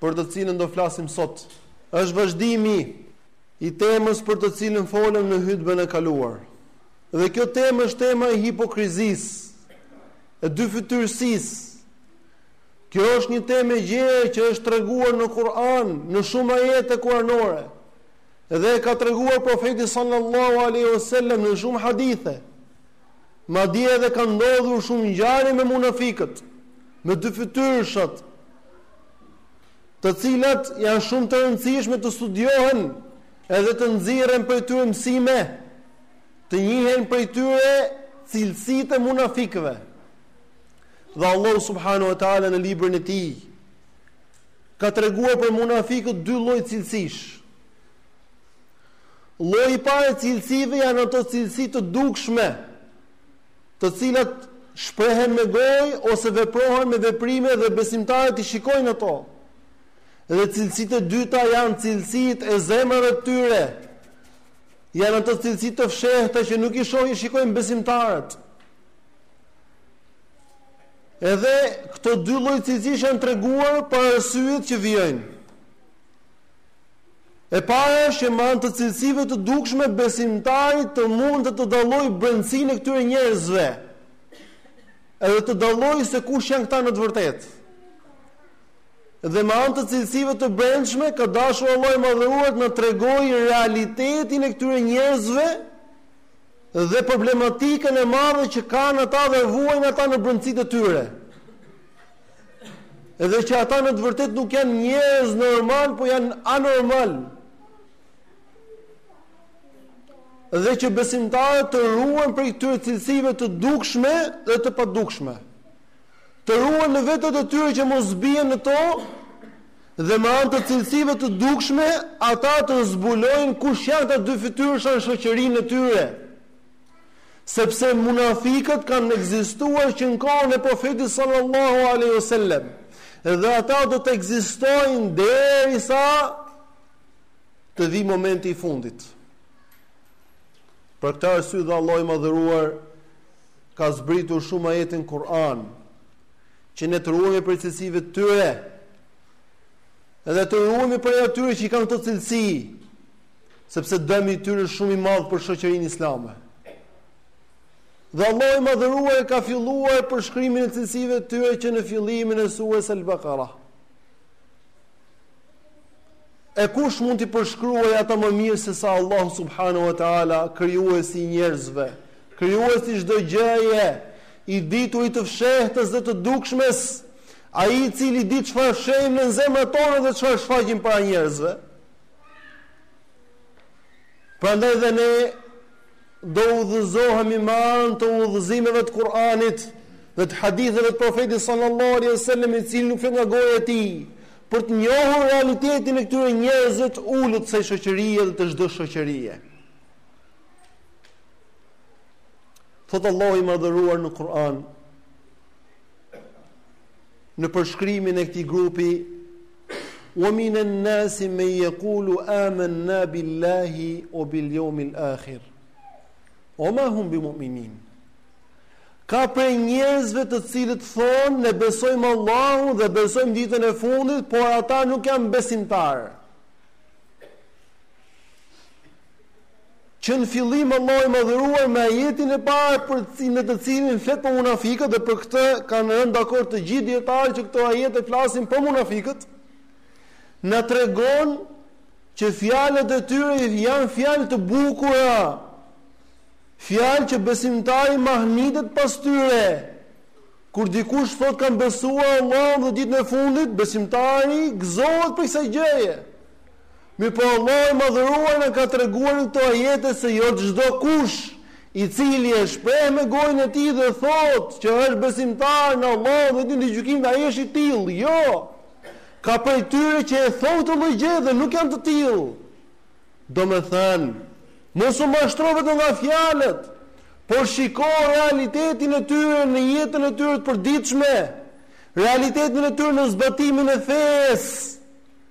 për të cilën do flasim sot, është vazhdimi i temës për të cilën folëm në hutbën e kaluar. Dhe kjo temë është tema e hipokrizisë, e dyfytyrësisë. Kjo është një temë e gjerë që është treguar në Kur'an, në shumë ajete kuranore. Dhe e ka treguar profeti sallallahu alaihi wasallam në shumë hadithe. Madje edhe ka ndodhur shumë ngjarje me munafikët, me dyfytyrëshat, të cilat janë shumë të rëndësishme të studiohen edhe të nxirren prej tyre mësime, të njihen prej tyre cilësitë e munafikëve. Dhe Allahu subhanahu wa taala në librin e tij ka treguar për munafikët dy lloj cilësish. Lloji i parë i cilësive janë ato cilësi të dukshme, të cilat shprehen me gojë ose veprohen me veprime dhe besimtarët i shikojnë ato. Dhe cilësitë e dyta janë cilësitë e zemrave të tyre. Janë ato cilësi të fshehta që nuk i shohin, i shikojnë besimtarët. Edhe këto dy lloj cilësish janë treguar për arsyet që vijojnë. E para është që me anë të cilësive të dukshme besimtari të mundet të dallojë brendësinë e këtyre njerëzve. Edhe të dallojë se kush janë këta në të vërtetë. Dhe me anë të cilësive të brendshme ka dashur Allahu i madhëruar të na tregojë realitetin e këtyre njerëzve dhe problematikën e madhe që kanë ata dhe vuajnë ata në brendësitë e tyre. Edhe që ata në të vërtetë nuk janë njerëz normal, por janë anormal. Dhe që besimtarët të ruhen prej këtyre cilësive të dukshme dhe të padukshme. Të ruhen në vetet e tyre që mos bien në to dhe me anë të cilësive të dukshme ata të zbulojnë kush janë ata dyfytyrësha në shoqërinë e tyre. Sepse munafikët kanë ekzistuar që në kohën e Profetit sallallahu alaihi wasallam dhe ata do të ekzistojnë derisa të vijë momenti i fundit. Për këtë arsye dhe Allahu i madhëruar ka zbritur shumë ajete në Kur'an që ne të ruhemi prej cilësive të tyre. Edhe të ruhemi prej atyre që i kanë këto cilësi, sepse dëmi i tyre është shumë i madh për shoqërinë islame. Dhe Allahu i Madhëruar e ka filluar përshkrimin e cilësive të tyre që në fillimin e surës Al-Baqara. E kush mund t'i përshkruajë ata më mirë se sa Allahu subhanahu wa taala, krijuesi i njerëzve, krijuesi i çdo gjëje, i dituri i të fshehtës dhe të dukshmes, ai i cili di çfarë fshehim në zemrat tona dhe çfarë shfaqim para njerëzve. Prandaj dhe ne do udhëzohemi me anë të udhëzimeve të Kur'anit dhe të haditheve të Profetit sallallahu alaihi wasallam, i cili nuk flet nga goja e tij, për të njohur realitetin e këtyre njerëzve të ulët të kësaj shoqërie dhe të çdo shoqërie. Thotë Allahu i madhëruar në Kur'an. në përshkrimin e këtij grupi wa min an-nas man yaqulu amanna billahi wa bil yawmil akhir wa ma hum bimu'minin ka prej njerëzve të cilët thonë ne besojmë Allahun dhe besojmë ditën e fundit por ata nuk janë besimtarë Që në fillim Allahu i Madhëruar me ajetin e parë për në të cilin flet për munafiqët dhe për këtë kanë rënë dakord të gjithë dijetarët që këto ajete flasin për munafiqët, na tregon që fjalët e tyre janë fjalë të bukura, fjalë që besimtari mahnitet pas tyre. Kur dikush thotë kam besuar Allahun dhe ditën e fundit, besimtari gëzohet për kësaj gjëje. Mirëpo Allahu i Madhëruar na ka treguar në këto ajete se jo çdokush i cili e shpreh me gojën e tij dhe thotë që është besimtar në Allahun dhe Ditën e Gjykimit ai është i tillë, jo. Ka prej tyre që e thonë këtë lloj gjëje dhe nuk janë të tillë. Domethënë, mos u mashtro vetëm nga fjalët, por shiko realitetin e tyre në jetën e tyre të përditshme, realitetin e tyre në zbatimin e fesë.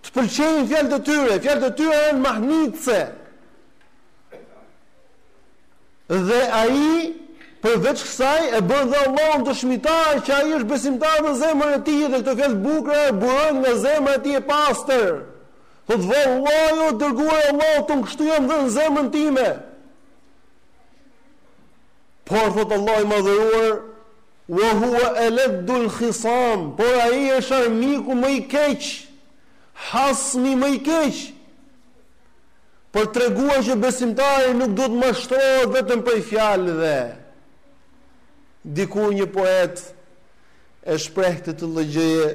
Të pëlqejnë fjalët e tyre, fjalët e tyre janë mahnitëse. Dhe ai përveç kësaj e bën dhe Allahun dëshmitar që ai është besimtar në zemrën e tij dhe këto fjalë të bukura burojnë nga zemra e tij e pastër. Thotë vallahi o i dërguar i Allahut kështu jam dhe në zemrën time. Por thotë Allahu i madhëruar, Wa huwa aladdul khisam, por ai është armiku më i keq, hasmi më i keq. Për të treguar që besimtari nuk duhet të mashtrohet vetëm prej fjalëve. Dikur një poet e shpreh këtë lloj gjëje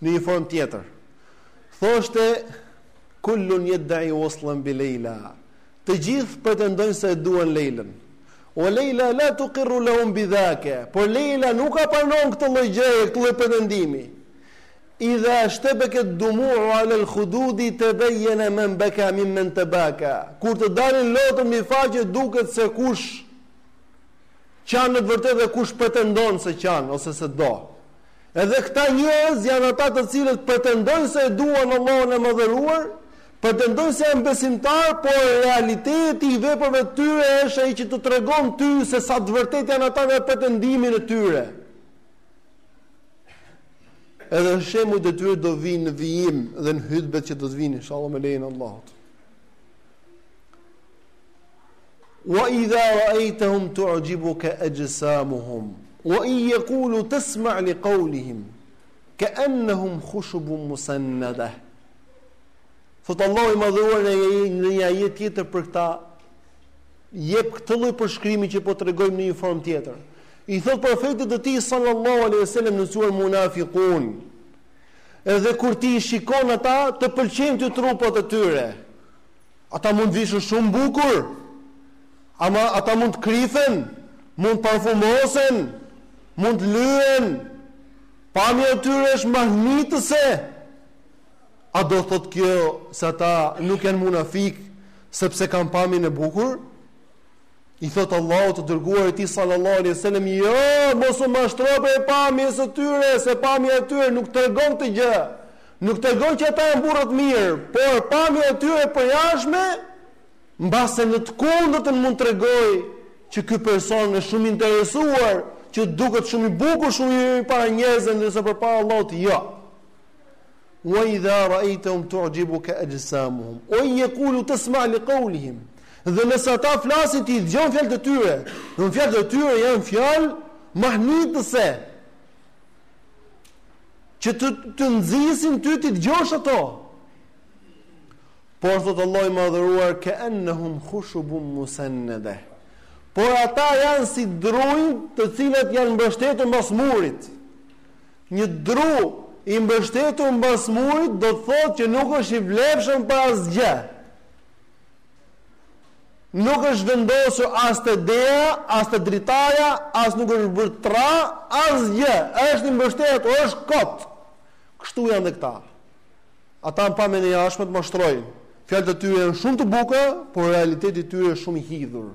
në një formë tjetër. Thoshte, kullun jeddei uaslen bi Lejla, Të gjithë pretendojnë se e duan Lejlen. Ue Lejla la tuqirru lahum bidhake, por Lejla nuk ua pranon këtë lloj gjëje, këtë lloj pretendimi. Idha shtebeket dumu'u ala al-khududi tabayyana man baka mimman tabaka. Kur të dalin lotët mbi faqe duket se kush qan në të vërtetë dhe kush pretendon se qan ose se do. Edhe këta njerëz janë ata të cilët pretendojnë se e duan Allahun e madhëruar, Pretendojnë se janë besimtarë, por realiteti i veprave të tyre është ai që të tregon ty se sa të vërtetë janë ata në pretendimin e tyre. Edhe shembujt e tyre do vijnë në vijim dhe në hutbet që do të vijnë, inshallah me lejen e Allahut. Wa idha ra'aytahum tu'jibuka ajsamuhum wa in yaqulu tasma' li qawlihim ka'annahum khushubun musannadah Thot Allahu i madhëruar në një ajet tjetër për këta jep këtë lloj përshkrimi që po tregojmë në një formë tjetër. I thot profetit të tij sallallahu alejhi ue sellem në suren Munafiqun. Edhe kur ti i shikon ata, të pëlqejnë ty trupat e tyre. Ata mund të vishen shumë bukur, ata mund të krifen, mund të parfumosen, mund të lyhen. Pamja e tyre është mahnitëse. A do thot kjo se ata nuk janë munafik sepse kanë pamjen e bukur? I thot Allahu të dërguarit tij sallallahu alaihi wasallam, "Jo, mos u mashtro prej pamjes së tyre, se pamja e tyre nuk tregon këtë gjë. Nuk tregon që ata janë burra të mirë, por pamja e tyre e përjashtme mbase në të kundërtën mund të tregojë që ky person është shumë i interesuar, që të duket shumë i bukur, shumë i mirë para njerëzve, ndërsa përpara Allahut jo." Wa idha ra'aytahum tu'jibuka ajsamuhum wa in yaqulu tasma' li qawlihim. Dhe nëse ata flasin ti dëgjon fjalët e tyre, dmth fjalët e tyre janë fjalë mahnitëse. Që të të nxisin ty t'i dëgjosh ato. Por thot Allahu i madhëruar ke ennehum khushubum musennede. Por ata janë si drunjtë të cilët janë mbështetur mbas murit. Një dru i mbështetur mbas murit do të thotë që nuk është i vlefshëm për asgjë. Nuk është vendosur as te dera, as te dritaja, as nuk është bërë tra, asgjë. Është i mbështetur, është kot. Kështu janë dhe këta. Ata në pamjen e jashtme të mashtrojnë. Fjalët e tyre janë shumë të bukura, por realiteti i tyre është shumë i hidhur.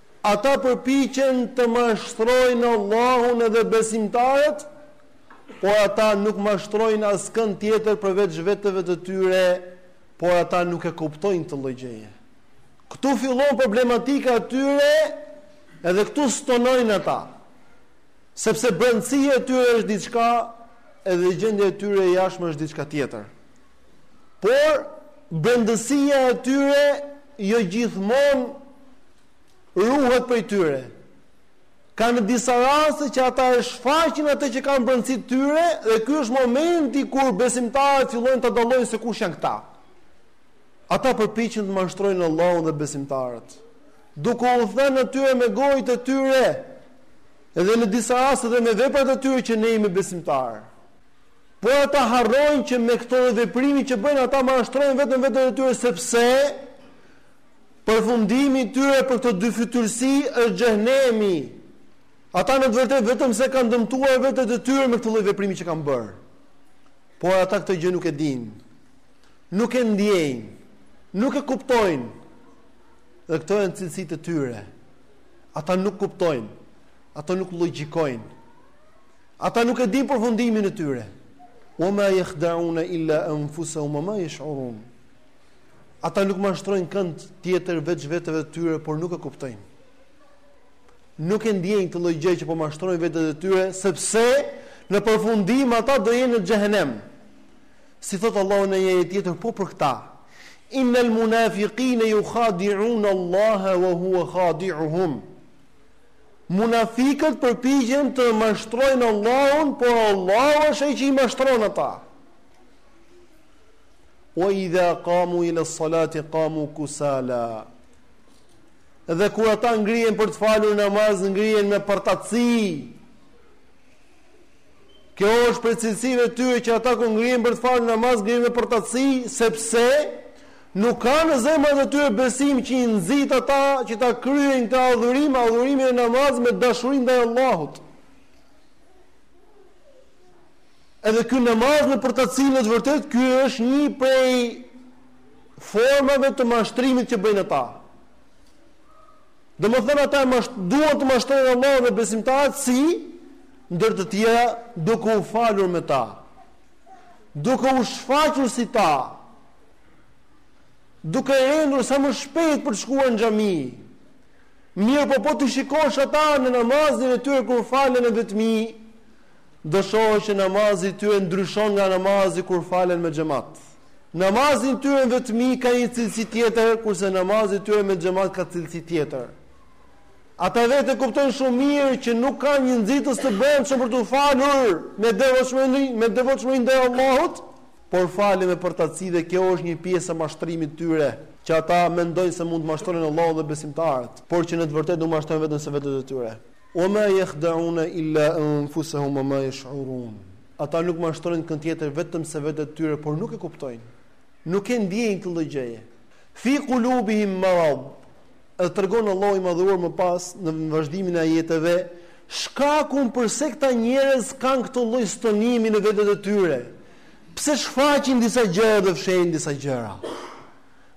Ata përpiqen të mashtrojnë Allahun edhe besimtarët, por ata nuk mashtrojnë askënd tjetër përveç veteve të tyre, por ata nuk e kuptojnë këtë lloj gjëje. Këtu fillon problematika e tyre, edhe këtu stonojnë ata. Sepse brendësia e tyre është diçka, edhe gjendja e tyre e jashtme është diçka tjetër. Por brendësia e tyre jo gjithmonë ruhet prej tyre. Ka në disa raste që ata e shfaqin atë që kanë në brendësi të tyre dhe ky është momenti kur besimtarët fillojnë të dallojnë se kush janë këta. Ata përpiqen të mashtrojnë Allahun dhe besimtarët, duke u thënë atyre me gojët e tyre, edhe në disa raste dhe me veprat e tyre që ne jemi besimtarë. Por ata harrojnë që me këtë lloj veprimi që bëjnë ata mashtrojnë vetëm vetet e tyre sepse përfundimi i tyre për këtë dyfytyrësi është xhehenemi. Ata në të vërtetë vetëm se kanë dëmtuar vetet e tyre me këtë lloj veprimi që kanë bërë. Por ata këtë gjë nuk e dinë. Nuk e ndjejnë. Nuk e kuptojnë. Dhe këto janë cilësitë e tyre. Ata nuk kuptojnë. Ata nuk logjikojnë. Ata nuk e dinë përfundimin e tyre. Wa ma yakhda'una illa anfusahum wa ma yash'urun. Ata nuk mashtrojnë kënd tjetër veç veteve të tyre, por nuk e kuptojnë. Nuk e ndjejnë këtë lloj gjë që po mashtrojnë vetet e tyre, sepse në përfundim ata do jenë në xhehenem. Si thotë Allahu në një ajet tjetër po për këta. Innal munafiqina yukhadi'un Allah wa huwa khadi'uhum. Munafikët përpiqen të mashtrojnë Allahun, por Allahu është ai që i mashtron ata. Wa idha qamu ila salati qamu kusala. Dhe kur ata ngrihen për të falur namaz, ngrihen me përtacësi. Kjo është prej cilësive të tyre që ata kur ngrihen për të falë namaz ngrihen me përtacësi, sepse nuk ka në zemrat e tyre besim që i nxit ata që ta kryejnë këtë adhurim, adhurimin e namazit me dashuri ndaj Allahut. Edhe ky namaz në përtacësi në të vërtetë ky është një prej formave të mashtrimit që bëjnë ata. Domethënë ata duan të mashtrojnë Allahun dhe besimtarët si ndër të tjera duke u falur me ta. Duke u shfaqur si ta. Duke rendur sa më shpejt për të shkuar në xhami. Mirëpo po t'i shikosh ata në namazin e tyre kur falen në vetmi, do shohësh që namazi i tyre ndryshon nga namazi kur falen me xhemat. Namazi i tyre në vetmi ka një cilësi tjetër, kurse namazi i tyre me xhemat ka cilësi tjetër. Ata vetë e kuptojnë shumë mirë që nuk kanë një nxitës të brendshëm për t'u falur me devotshmëri, me devotshmëri ndaj Allahut, por falen me përtaci dhe kjo është një pjesë e mashtrimit të tyre, që ata mendojnë se mund të mashtrojnë Allahun dhe besimtarët, por që në të vërtetë nuk mashtrojnë vetëm se vetet e tyre. Wa ma yakhdauna illa anfusahum wa ma yash'urun. Ata nuk mashtrojnë kënd tjetër vetëm se vetet e tyre, por nuk e kuptojnë. Nuk e ndiejnë këtë lloj gjëje. Fi qulubihim marad. E tregon Allahu i madhëruar më pas në vazhdimin e ajeteve shkakun përse këta njerëz kanë këtë lloj stonimi në vetet e tyre. Pse shfaqin disa gjëra dhe fshehin disa gjëra?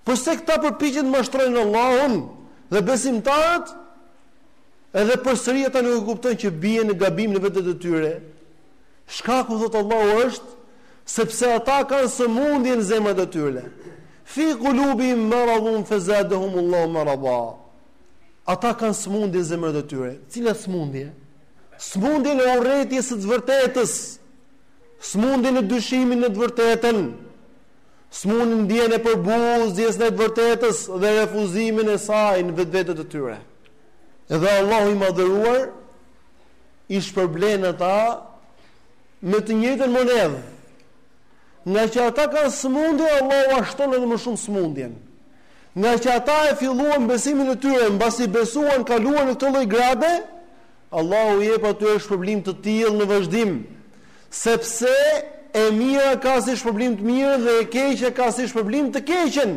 Përse këta përpiqen të mashtrojnë Allahun dhe besimtarët? Edhe përsëri ata nuk e kuptojnë që bien në gabim në vetet e tyre. Shkaku thotë Allahu është sepse ata kanë sëmundje në zemrat e tyre. Fi qulubihim maradun fazadahum Allahu marada. Ata kanë sëmundje në zemrat e tyre. Cila sëmundje? Sëmundjen e urrejtjes së të vërtetës. Sëmundje në dyshimin në të vërtetën. Sëmundje në ndjenjën e përbuzjes së të vërtetës dhe refuzimin e saj në vetvetet e tyre. Edhe Allahu i Madhëruar i shpërblen ata me të njëjtën monedhë. Ngaqë ata kanë sëmundje, Allahu ua shton edhe më shumë sëmundjen. Ngaqë ata e filluan besimin e tyre, mbasi besuan, kaluan në këtë lloj grade, Allahu u jep atyre shpërblim të tillë në vazhdim, sepse e mira ka si shpërblim të mirën dhe e keqja ka si shpërblim të keqen.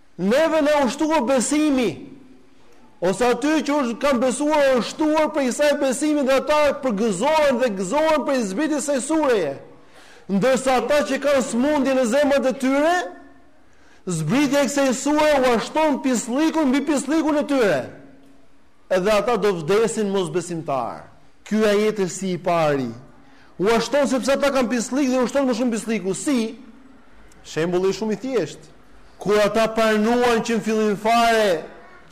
Neve na u shtua besimi, ose atyre që kanë besuar u është shtuar prej saj besimi dhe ata përgëzohen dhe gëzohen prej zbritjes së kësaj sureje. Ndërsa ata që kanë smundje në zemrat e tyre, zbritja e kësaj sure ua shton pisllikun mbi pisllikun e tyre. Edhe ata do vdesin mosbesimtarë. Ky ajet është si i pari. Ua shton sepse ata kanë pisllik dhe u shtohet më shumë pislliku. Si? Shembulli shumë i thjeshtë. Kur ata pranuan që në fillim fare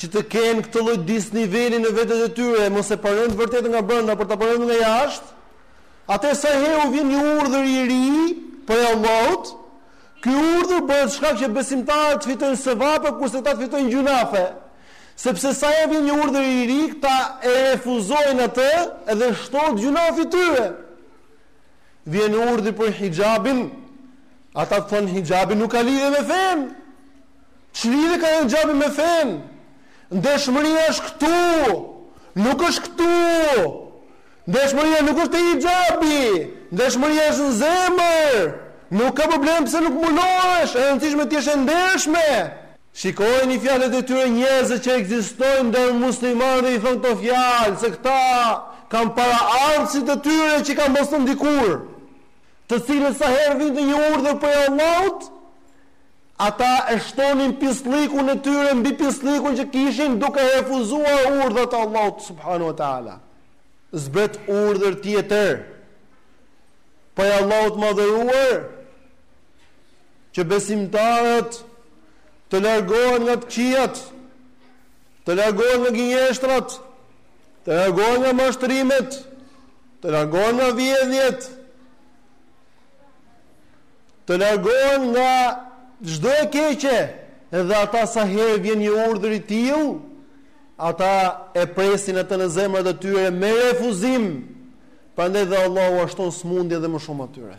që të kenë këtë lloj disniveli në vetet e tyre, mos e pranojnë të vërtetën nga brenda, por ta pranojnë nga jashtë, atëherë sa herë u vjen një urdhër i ri prej Allahut, ky urdhër bëhet shkak që besimtarët të fitojnë sevape kurse ata të fitojnë gjynafe. Sepse sa herë vjen një urdhër i ri, ata e refuzojnë atë dhe shtohet gjynafi i tyre. Vjen urdhri për hixhabin, Ata të thonë hixhabi nuk ka lidhje me fenë. Ç'lidhje ka hixhabi me fenë? Ndershmëria është këtu. Nuk është këtu. Ndershmëria nuk është te hixhabi. Ndershmëria është në zemër. Nuk ka problem pse nuk mbulohesh, e rëndësishme të jesh e ndershme. Shikojeni fjalët e atyre njerëzve që ekzistojnë ndër muslimanë dhe i thonë këto fjalë, se këta kanë paraardhësit e tyre që kanë ekzistuar dikur. të cilët sa herë vinte një urdhër prej Allahut, ata e shtonin pisllikun e tyre mbi pisllikun që kishin duke refuzuar urdhrat e Allahut subhanahu wa taala. Zbret urdhër tjetër prej Allahut të Madhëruar që besimtarët të largohen nga të këqijat, të largohen nga gënjeshtrat, Të largohen nga mashtrimet, të largohen nga vjedhjet, të largohen nga çdo e keqe, edhe ata sa herë vjen një urdhër i tillë, ata e presin atë në zemrat e tyre me refuzim. Prandaj dhe Allahu ua shton sëmundjen dhe më shumë atyre.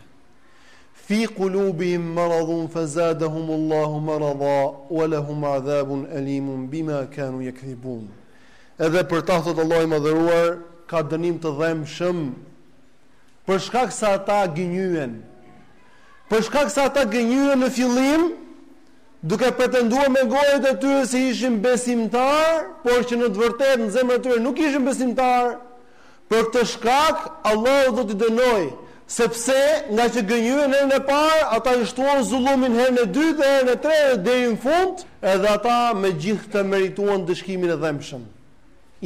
Fi qulubihim maradun fazadahum Allahu marada wa lahum adhabun alimun bima kanu yakdhibun. Edhe për ta thotë Allahu i Madhëruar, ka dënim të dhembshëm, për shkak se ata gënjyen. Për shkak se ata gënjyen në fillim, duke pretenduar me gojët e tyre se ishin besimtarë, por që në të vërtetë në zemrat e tyre nuk ishin besimtarë. Për këtë shkak, Allahu do t'i dënojë, sepse, ngaqë gënjyen herën e parë, ata i shtuan zullumin herën e dytë dhe herën e tretë dhe deri në fund, edhe ata me gjithë këtë merituan ndëshkimin e dhembshëm.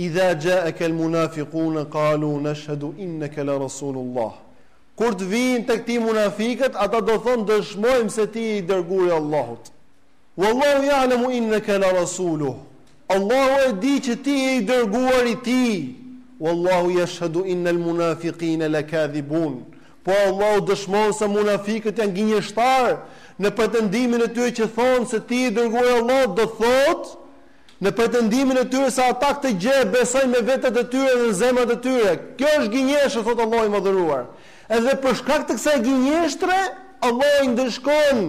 Idha ja'aka al-munafiquna qalu nashhadu innaka la rasulullah. Kur të vijnë tek ti munafikët, ata do thonë dëshmojmë se ti je i dërguari i Allahut. Wallahu ya'lamu innaka la rasuluh Allahu e di që ti je i dërguar i Tij. Wallahu yashhadu innal munafiqina lakadhibun. Po Allahu dëshmon se munafikët janë gënjeshtarë në pretendimin e tyre që thonë se ti je i dërguar i Allahut, do thotë në pretendimin e tyre se ata këtë gjë e besojnë me vetet e tyre dhe në zemrat e tyre. Kjo është gënjeshtër, thotë Allahu i Madhëruar. Edhe për shkak të kësaj gënjeshtre, Allahu i ndëshkon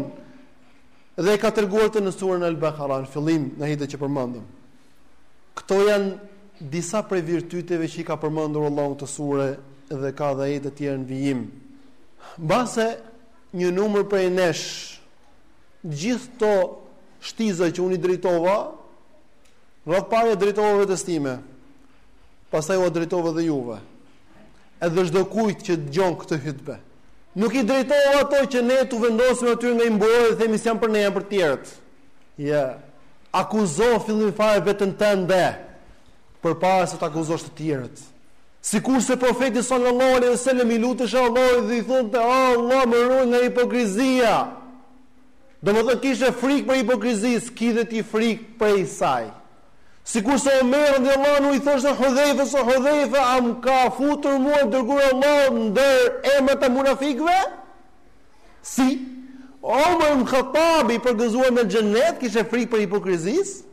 dhe e ka treguar te në suren Al-Baqara në fillim në ajetin që përmendëm. Këto janë disa prej virtyteve që i ka përmendur Allahu te surja dhe ka dhe ajete të tjera në vijim. Mbase një numër prej nesh gjithë këto shtiza që unë i drejtova, radhë të parë ia drejtova vetes time. Pastaj ua drejtova dhe juve. edhe çdo kujt që dëgjon këtë hytbe. Nuk i drejtova ato që ne t'u vendosim atyre nga një mburojë dhe themi s'janë për ne, janë për të tjerët. Jo. Akuzo fillim fare veten tënde përpara se të akuzosh të tjerët. Sikurse profeti sallallahu alejhi ue sellem i luteshe Allahut dhe i thonte, "O Allah, më ruaj nga hipokrizia." Domethënë kishte frikë prej hipokrizisë, ki dhe ti frikë prej saj. Sikurse Omer radijallahu anhu i thoshte Hudhejfës, o Hudhejfe, a më ka futur mua i dërguari i Allahut ndër emrat e munafikëve? Si? Omer ibn Khattabi i përgëzuar me xhenet kishte frikë prej hipokrizisë?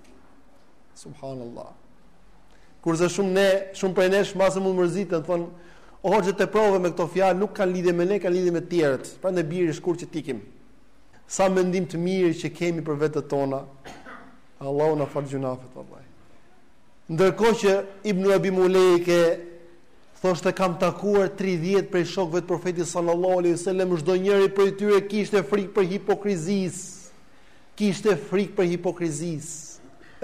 Subhanallahu. Kurse shumë ne, shumë prej nesh mbase mund të mërziten, thon, o hoxhë ç'të prure me këto fjalë nuk kanë lidhje me ne, kanë lidhje me të tjerët. Prandaj bjeri shkurt që të ikim. Sa mendim të mirë që kemi për vetet tona. Allahu na faltë gjynahet vallai. Ndërkohë që Ibn Abi Mulejke thoshte kam takuar 30 prej shokëve të Profetit sallallahu alaihi wasallam, çdonjëri prej tyre kishte frikë prej hipokrizisë. Kishte frikë prej hipokrizisë.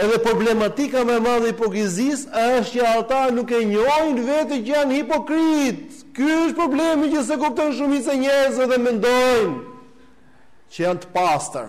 Edhe problematika më e madhe e hipokrizisë është që ata nuk e njohin veten që janë hipokrit. Ky është problemi që s'e kuptojnë shumica e njerëzve dhe mendojnë që janë të pastër.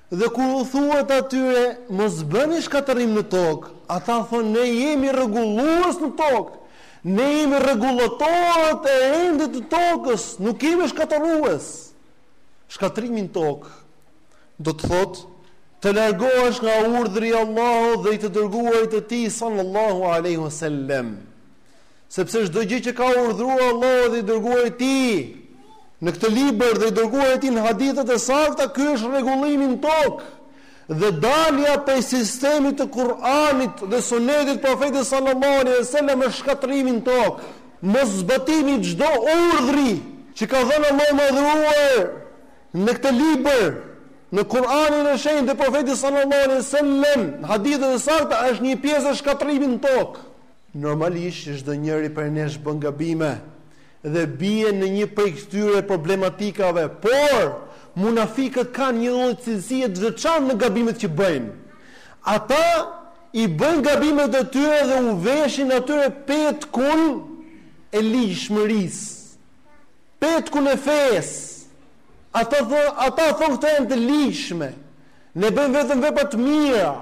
Dhe kur u thuhet atyre, Mos bëni shkatërrim në tokë, ata thonë, Ne jemi rregullues në tokë, ne jemi rregullatorët e rendit të tokës, nuk jemi shkatërrues. Shkatërrimi në tokë do të thotë të largohesh nga urdhri i Allahut dhe i të dërguarit të Tij sallallahu alaihi wasallam. Sepse çdo gjë që ka urdhëruar Allahu dhe i dërguari i tij në këtë libër dhe i dërguari i tij në hadithet e sakta, ky është rregullimi në tokë. Dhe dalja prej sistemit të Kur'anit dhe Sunetit të Profetit sallallahu alaihi wasallam është shkatërrimi në tokë. Moszbatimi i çdo urdhri që ka dhënë Allahu i madhëruar në këtë libër, në Kur'anin e shenjtë dhe Profeti sallallahu alaihi wasallam, në hadithet e sakta është një pjesë e shkatërrimit në tokë. Normalisht çdo njëri prej nesh bën gabime dhe bie në një prej këtyre problematikave, por munafikët kanë një lloj cilësie të veçantë në gabimet që bëjnë. Ata i bëjnë gabimet e tyre dhe u veshin atyre petkun e ligjshmërisë, petkun e fesë. Ata thonë, ata thonë këto janë të ligjshme. Ne bëjmë vetëm vepra të mira.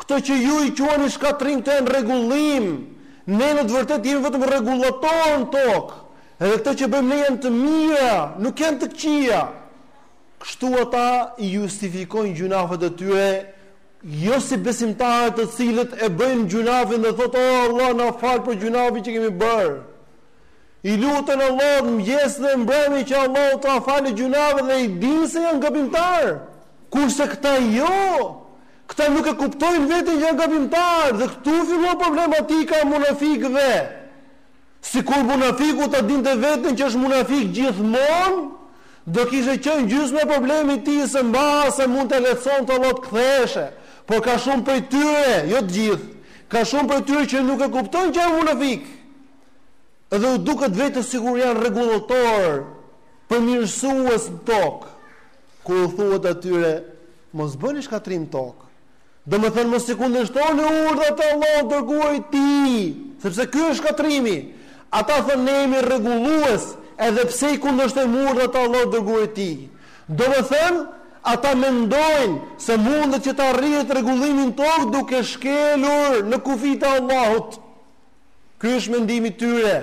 Këto që ju i quani shkatërrim këto janë rregullim. Ne në të vërtetë jemi vetëm rregullatorë në tokë. Edhe këto që bëjmë ne janë të mira, nuk janë të këqija. Kështu ata i justifikojnë gjynafet e tyre, jo si besimtarët të cilët e bëjnë gjynafin dhe thotë, o Allah, na fal për gjynafin që kemi bërë. I luten Allahut mëngjes dhe mbrëmje që Allahu t'ua falë gjynafet dhe e dinë se janë gabimtarë. Kurse këta jo, Këta nuk e kuptojnë veten që janë gabimtarë dhe këtu fillon problematika e munafikëve. Sikur munafiku ta dinte veten që është munafik gjithmonë, do kishte qenë gjysma e problemit të tij se mbase mund t'ia lehtësonte Allahu të ktheheshe. Por ka shumë prej tyre, jo të gjithë, ka shumë prej tyre që nuk e kuptojnë që janë munafikë. Dhe u duket vetja sikur janë rregullatorë, përmirësues në tokë. Kur u thuhet atyre Mos bëni shkatërrim në tokë. Domethënë mos i kundërshtoni urdhrat e Allahut të dërguarit të Tij, sepse ky është shkatërrimi. Ata thonë ne jemi rregullues, edhe pse i kundërshtojmë urdhrat e Allahut të dërguarit të Tij. Domethënë, ata mendojnë se mundet që të arrihet rregullimi në tokë duke shkelur në kufijtë e Allahut. Ky është mendimi i tyre.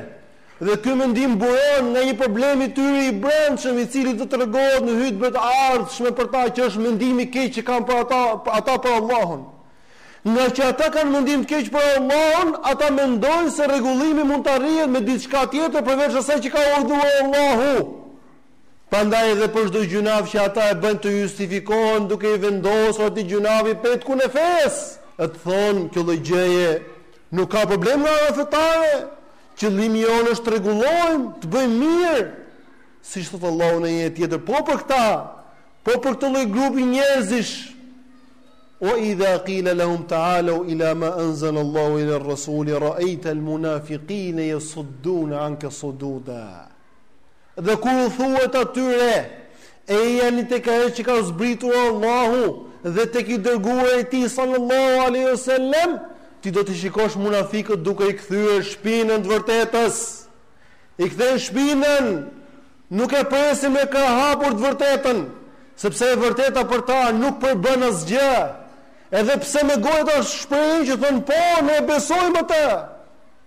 Dhe ky mendim buron nga një problem i tyre i brendshëm, i cili do të tregohet në hytbe të ardhshme për ta, që është mendimi i keq që kanë për ata, ata për Allahun. Ngaqë ata kanë mendim të keq për Allahun, ata mendojnë se rregullimi mund të arrihet me diçka tjetër përveç asaj që ka urdhëruar Allahu. Prandaj edhe për çdo gjynaf që ata e bëjnë do justifikohen duke i vendosur atij gjynafi petkun e fesë. E do thonë kjo lloj gjëje Nuk ka problem nga ana fetare, qëllimi jonë është të rregullojmë, të bëjmë mirë. Siç thotë Allahu në ajet tjetër, po për këta, po për këtë lloj grupi njerëzish. Wa idha qila lahum ta'alu ila ma anzal Allahu wa ila ar-rasuli ra'aita al-munafiqina yasudduna anka sududa. Dhe kur u thuhet atyre, Ejani tek ajo që ka zbritur Allahu dhe tek i Dërguari i Tij sallallahu alejhi ue selem, ti do t'i shikosh munafikët duke i kthyer shpinën të vërtetës. I kthejnë shpinën, nuk e presin me krah hapur të vërtetën, sepse e vërteta për ta nuk përbën asgjë. Edhe pse me gojë ata shprehin që thonë po, ne e besojmë atë.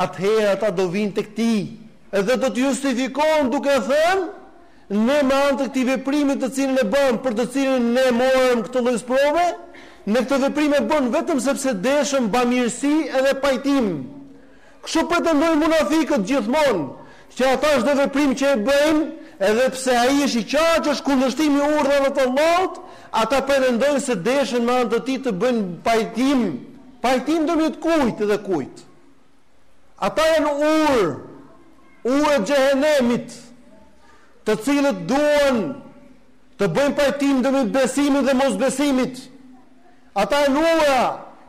atëherë ata do vijnë tek ti dhe do të justifikohen duke thënë, ne me anë të këtij veprimi të cilin e bëmë, për të cilin ne morëm këtë lloj sprove, ne këtë veprim e bëmë vetëm sepse deshëm bamirësi edhe pajtim. Kështu pretendojnë munafikët gjithmonë, që ata çdo veprim që e bëjnë, edhe pse ai është i qartë që është kundërshtim i urdhrave të Allahut, ata pretendojnë se deshën me anë të tij të bëjnë pajtim, pajtim ndërmjet kujt dhe kujt. Ata janë urë, urë e gjehenemit, të cilët duan të bëjnë pajtim ndërmjet besimit dhe mosbesimit. Ata janë ura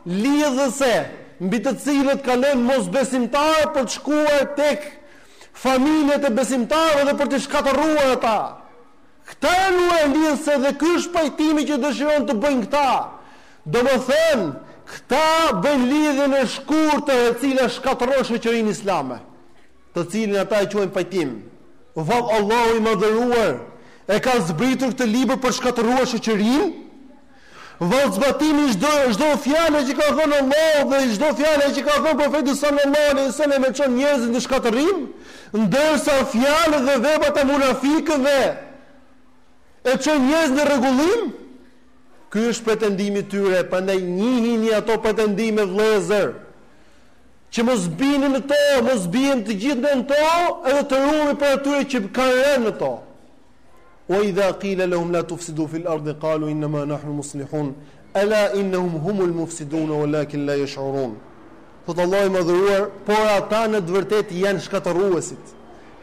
lidhëse, mbi të cilët kalojnë mosbesimtarët për të shkuar tek familjet e besimtarëve dhe për t'i shkatërruar ata. Këta janë ura lidhëse dhe ky është pajtimi që dëshirojnë të bëjnë këta. Domethënë, këta bëjnë lidhjen e shkurtër e cila shkatërron shoqërinë islame, të cilin ata e quajnë pajtim. Vallë Allahu i Madhëruar e ka zbritur këtë libër për shkatërruar shoqërinë? Vallë zbatimi i çdo çdo fjale që ka thënë Allahu dhe çdo fjale që ka thënë profeti sallallahu alaihi wasallam i çon njerëzit në shkatërrim, ndërsa fjalët dhe veprat e munafikëve i çojnë njerëzit në rregullim. Ky është pretendimi i tyre, prandaj njihini ato pretendime vëllezër. Që mos biem në to, mos biem të gjithë në to, edhe të ruhemi prej atyre që kanë rënë në to. Wa idha qila lahum la tufsidu fil ardi qalu inma nahnu muslihun ala innahum humul mufsidun walakin la yash'urun. Thot Allahu i madhëruar, por ata në të vërtetë janë shkatërruesit.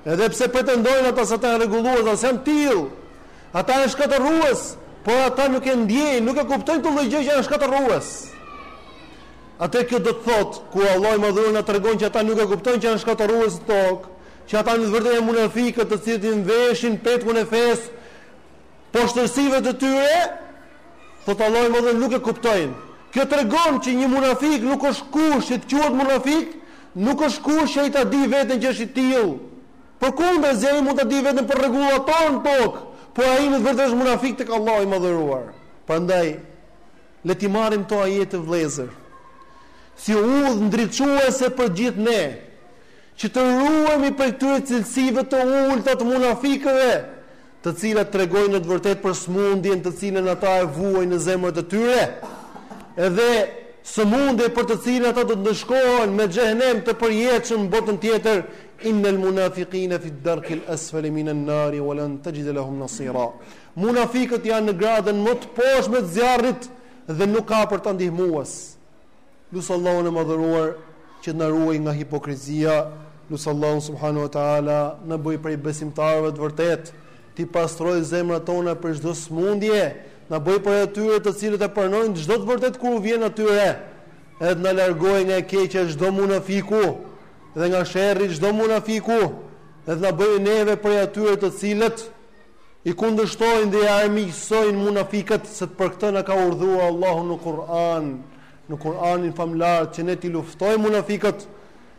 Edhe pse pretendojnë ata se ata janë rregullues, s'janë të tillë. Ata janë shkatërrues, por ata nuk e ndjejnë, nuk e kuptojnë këtë gjë që janë shkatërrues. Atë kjo do të thotë, kur Allahu i madhëruar na tregon që ata nuk e kuptojnë që janë shkatërrues në tokë, Që ata në të vërtetë janë munafikët të cilët i veshin petkun e fesë poshtërsive të tyre, thotë Allahu i Madhëruar nuk e kuptojnë. Kjo tregon që një munafik nuk është kusht që të quhet munafik, nuk është kusht që ai ta di veten që është i tillë. Përkundrazi ai mund ta di veten për rregullator në tokë, por ai në të vërtetë është munafik tek Allahu i Madhëruar. Prandaj le t'i marrim këto ajete vëllezër si udhëndriçuese për gjithë ne. Që të ruhemi prej këtyre cilësive të ulëta të munafikëve, të cilat tregojnë në të vërtetë për sëmundjen të cilën ata e vuajnë në zemrat e tyre, dhe sëmundje për të cilën ata do të ndëshkohen me xhehenem të përjetshëm në botën tjetër, Innal munafiqina fi darkil asfali min an-nari wa lan tajida lahum nasira. Munafikët janë në gradën më të poshtme të zjarrit dhe nuk ka për ta ndihmues. Lus Allahun e Madhëruar që të na ruaj nga hipokrizia, lus Allahun subhanahu wa taala na bëj prej besimtarëve të vërtetë, t'i pastroj zemrat tona prej çdo smundje, na bëj prej atyre të cilët e pranojnë çdo të vërtet kur u vjen atyre. Edhe të na largoj nga e keqja çdo munafiku dhe nga sherri çdo munafiku, edhe të na bëj neve prej atyre të cilët I kundërshtojnë dhe i armiqësojnë munafikët se për këtë na ka urdhëruar Allahu në Kur'an, në Kur'anin famlar që ne t'i luftojmë munafikët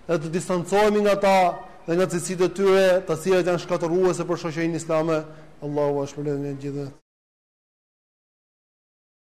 dhe të distancohemi nga ta dhe nga cilësitë e tyre, të cilat janë shkatërruese për shoqërinë islame. Allahu ju shpërbleftë gjithë.